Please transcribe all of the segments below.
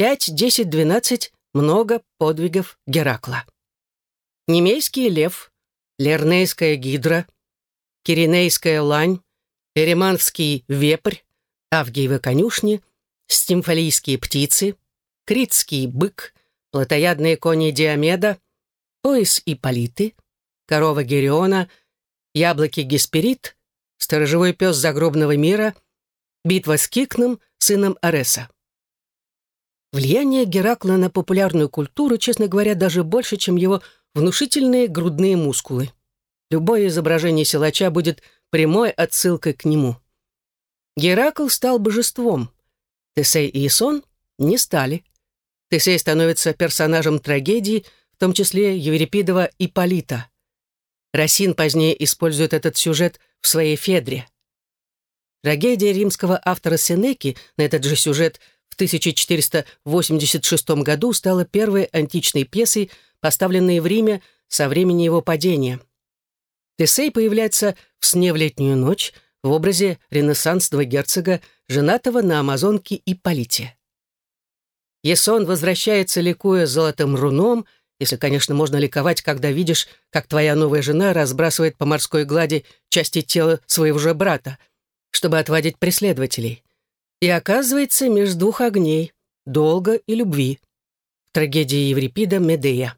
Пять, десять, двенадцать — много подвигов Геракла. Немейский лев, Лернейская гидра, Киринейская лань, Переманский вепрь, Авгиевы конюшни, Стимфалийские птицы, Критский бык, плотоядные кони Диомеда, пояс Ипполиты, корова Гериона, яблоки Гесперид, сторожевой пес загробного мира, битва с Кикном, сыном Ареса. Влияние Геракла на популярную культуру, честно говоря, даже больше, чем его внушительные грудные мускулы. Любое изображение силача будет прямой отсылкой к нему. Геракл стал божеством. Тесей и Исон не стали. Тесей становится персонажем трагедии, в том числе Еврипидова Ипполита. Росин позднее использует этот сюжет в своей «Федре». Трагедия римского автора Сенеки на этот же сюжет в 1486 году стала первой античной пьесой, поставленной в Риме со времени его падения. Тесей появляется в «Сне в летнюю ночь» в образе ренессансного герцога, женатого на амазонке Ипполите. Есон возвращается, ликуя золотым руном, если, конечно, можно ликовать, когда видишь, как твоя новая жена разбрасывает по морской глади части тела своего же брата, чтобы отводить преследователей. И оказывается между двух огней — долга и любви. В трагедии Еврипида «Медея».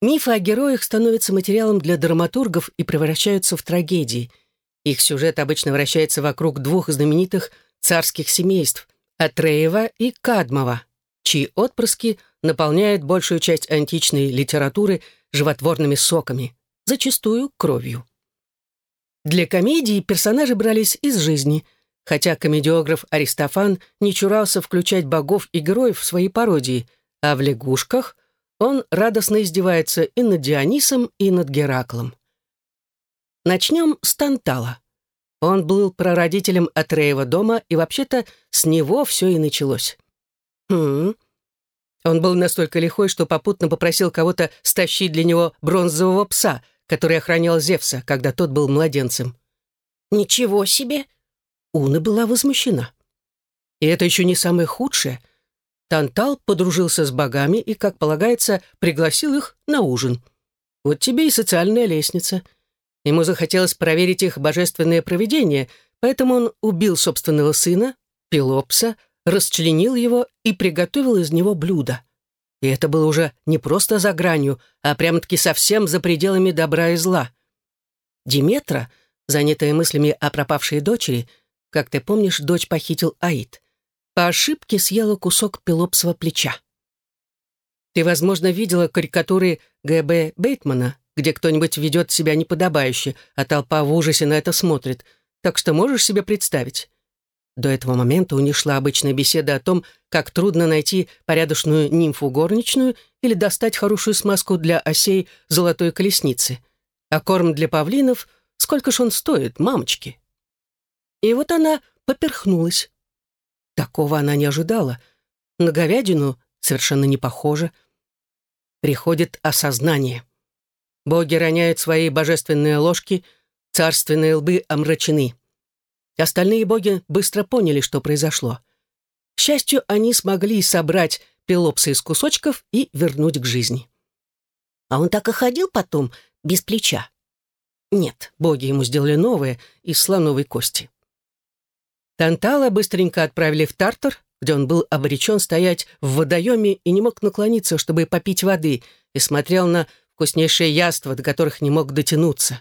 Мифы о героях становятся материалом для драматургов и превращаются в трагедии. Их сюжет обычно вращается вокруг двух знаменитых царских семейств — Атреева и Кадмова, чьи отпрыски наполняют большую часть античной литературы животворными соками, зачастую кровью. Для комедии персонажи брались из жизни, хотя комедиограф Аристофан не чурался включать богов и героев в свои пародии, а в «Лягушках» он радостно издевается и над Дионисом, и над Гераклом. Начнем с Тантала. Он был прародителем Атреева дома, и вообще-то с него все и началось. Хм. Он был настолько лихой, что попутно попросил кого-то стащить для него бронзового пса, который охранял Зевса, когда тот был младенцем. «Ничего себе!» Уна была возмущена. И это еще не самое худшее. Тантал подружился с богами и, как полагается, пригласил их на ужин. Вот тебе и социальная лестница. Ему захотелось проверить их божественное провидение, поэтому он убил собственного сына, Пелопса, расчленил его и приготовил из него блюдо. И это было уже не просто за гранью, а прямо-таки совсем за пределами добра и зла. Диметра, занятая мыслями о пропавшей дочери, как ты помнишь, дочь похитил Аид, по ошибке съела кусок пелопсового плеча. Ты, возможно, видела карикатуры Г.Б. Бейтмана, где кто-нибудь ведет себя неподобающе, а толпа в ужасе на это смотрит, так что можешь себе представить. До этого момента у них шла обычная беседа о том, как трудно найти порядочную нимфу горничную или достать хорошую смазку для осей золотой колесницы. А корм для павлинов, сколько ж он стоит, мамочки? И вот она поперхнулась. Такого она не ожидала. На говядину совершенно не похоже. Приходит осознание. Боги роняют свои божественные ложки, царственные лбы омрачены. Остальные боги быстро поняли, что произошло. К счастью, они смогли собрать Пелопса из кусочков и вернуть к жизни. А он так и ходил потом, без плеча. Нет, боги ему сделали новое, из слоновой кости. Тантала быстренько отправили в Тартар, где он был обречен стоять в водоеме и не мог наклониться, чтобы попить воды, и смотрел на вкуснейшие яства, до которых не мог дотянуться.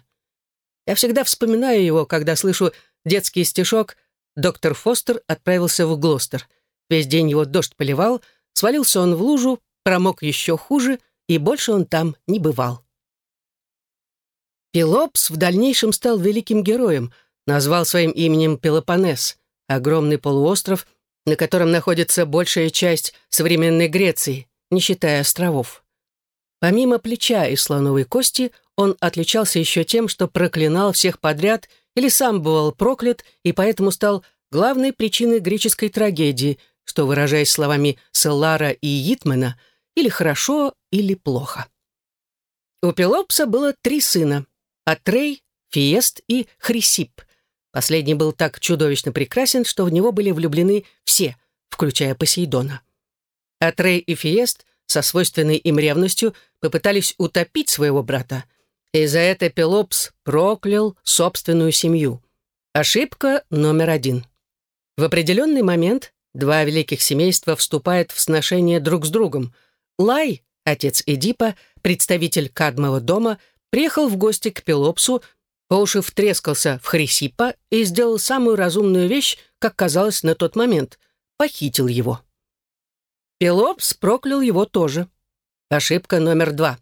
Я всегда вспоминаю его, когда слышу Детский стишок «Доктор Фостер отправился в Глостер. Весь день его дождь поливал, свалился он в лужу, промок еще хуже, и больше он там не бывал». Пелопс в дальнейшем стал великим героем, назвал своим именем Пелопонес, огромный полуостров, на котором находится большая часть современной Греции, не считая островов. Помимо плеча и слоновой кости, он отличался еще тем, что проклинал всех подряд или сам бывал проклят и поэтому стал главной причиной греческой трагедии, что, выражаясь словами Селлара и Йитмена, или хорошо, или плохо. У Пелопса было три сына — Атрей, Фиест и Хрисип. Последний был так чудовищно прекрасен, что в него были влюблены все, включая Посейдона. Атрей и Фиест со свойственной им ревностью попытались утопить своего брата, и за это Пелопс проклял собственную семью. Ошибка номер один. В определенный момент два великих семейства вступают в сношение друг с другом. Лай, отец Эдипа, представитель Кадмова дома, приехал в гости к Пелопсу, по уши втрескался в Хрисипа и сделал самую разумную вещь, как казалось на тот момент — похитил его. Пелопс проклял его тоже. Ошибка номер два.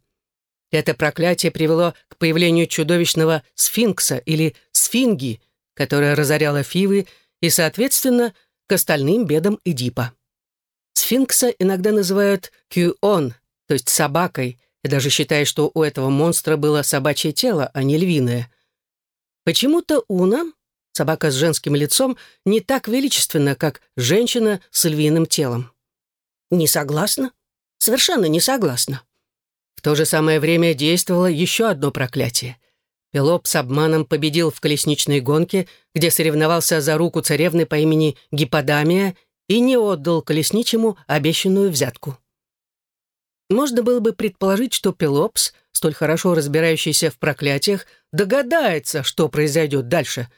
Это проклятие привело к появлению чудовищного сфинкса или сфинги, которая разоряла Фивы и, соответственно, к остальным бедам Эдипа. Сфинкса иногда называют кюон, то есть собакой, и даже считают, что у этого монстра было собачье тело, а не львиное. Почему-то Уна, собака с женским лицом, не так величественна, как женщина с львиным телом. Не согласна? Совершенно не согласна. В то же самое время действовало еще одно проклятие. Пелоп с обманом победил в колесничной гонке, где соревновался за руку царевны по имени Гипподамия и не отдал колесничему обещанную взятку. Можно было бы предположить, что Пелопс, столь хорошо разбирающийся в проклятиях, догадается, что произойдет дальше.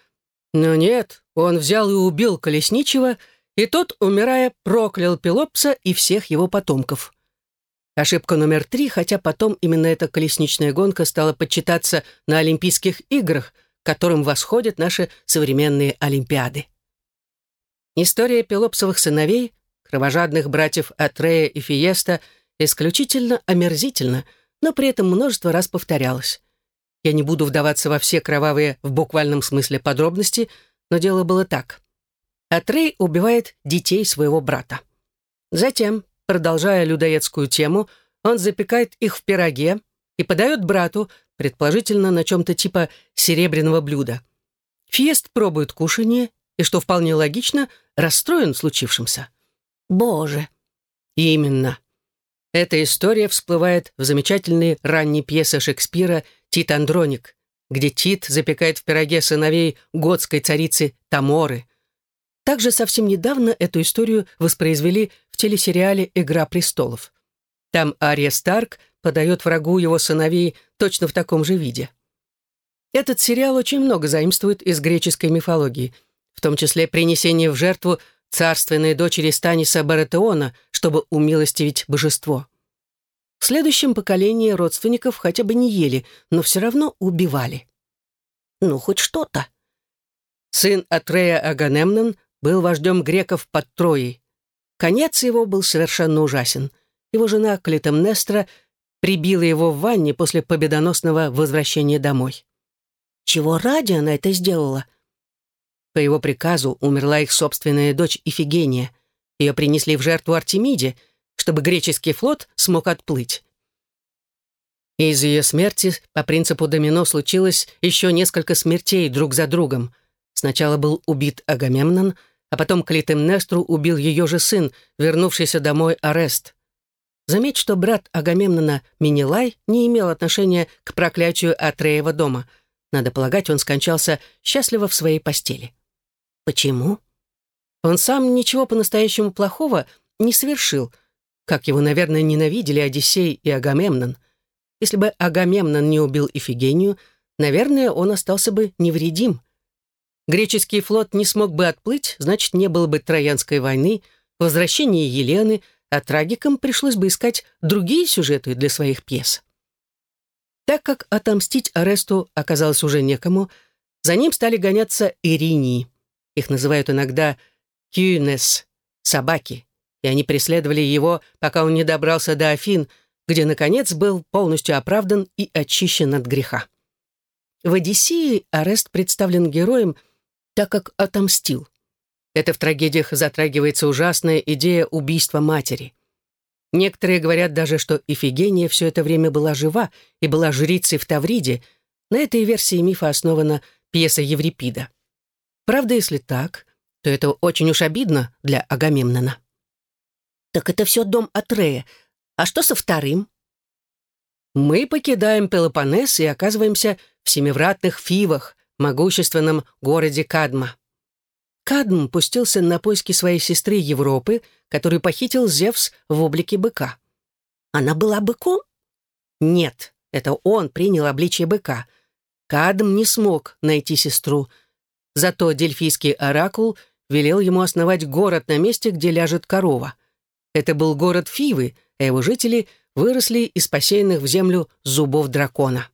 Но нет, он взял и убил колесничего, и тот, умирая, проклял Пелопса и всех его потомков. Ошибка номер три, хотя потом именно эта колесничная гонка стала почитаться на Олимпийских играх, которым восходят наши современные Олимпиады. История Пелопсовых сыновей, кровожадных братьев Атрея и Фиеста, исключительно омерзительна, но при этом множество раз повторялась. Я не буду вдаваться во все кровавые в буквальном смысле подробности, но дело было так. Атрей убивает детей своего брата. Затем, продолжая людоедскую тему, он запекает их в пироге и подает брату, предположительно на чем-то типа серебряного блюда. Фиест пробует кушанье и, что вполне логично, расстроен случившимся. Боже! Именно. Эта история всплывает в замечательной ранней пьесе Шекспира «Тит Андроник», где Тит запекает в пироге сыновей готской царицы Таморы – также совсем недавно эту историю воспроизвели в телесериале «Игра престолов». Там Ария Старк подает врагу его сыновей точно в таком же виде. Этот сериал очень много заимствует из греческой мифологии, в том числе принесение в жертву царственной дочери Станиса Баратеона, чтобы умилостивить божество. В следующем поколении родственников хотя бы не ели, но все равно убивали. Ну, хоть что-то. Сын Атрея Аганемнон был вождем греков под Троей. Конец его был совершенно ужасен. Его жена Клитемнестра прибила его в ванне после победоносного возвращения домой. Чего ради она это сделала? По его приказу умерла их собственная дочь Ифигения. Ее принесли в жертву Артемиде, чтобы греческий флот смог отплыть. Из ее смерти по принципу домино случилось еще несколько смертей друг за другом — Сначала был убит Агамемнон, а потом Клитемнестру убил ее же сын, вернувшийся домой Арест. Заметь, что брат Агамемнона Минилай не имел отношения к проклятию Атреева дома. Надо полагать, он скончался счастливо в своей постели. Почему? Он сам ничего по-настоящему плохого не совершил, как его, наверное, ненавидели Одиссей и Агамемнон. Если бы Агамемнон не убил Ифигению, наверное, он остался бы невредим. Греческий флот не смог бы отплыть, значит, не было бы Троянской войны, возвращения Елены, а трагикам пришлось бы искать другие сюжеты для своих пьес. Так как отомстить Аресту оказалось уже некому, за ним стали гоняться Иринии. Их называют иногда «кюнес» — собаки, и они преследовали его, пока он не добрался до Афин, где, наконец, был полностью оправдан и очищен от греха. В «Одиссее» Арест представлен героем, так как отомстил. Это в трагедиях затрагивается ужасная идея убийства матери. Некоторые говорят даже, что Ифигения все это время была жива и была жрицей в Тавриде. На этой версии мифа основана пьеса Еврипида. Правда, если так, то это очень уж обидно для Агамемнона. Так это все дом Атрея. А что со вторым? Мы покидаем Пелопоннес и оказываемся в семивратных Фивах, могущественном городе Кадма. Кадм пустился на поиски своей сестры Европы, которую похитил Зевс в облике быка. Она была быком? Нет, это он принял обличие быка. Кадм не смог найти сестру. Зато дельфийский оракул велел ему основать город на месте, где ляжет корова. Это был город Фивы, а его жители выросли из посеянных в землю зубов дракона.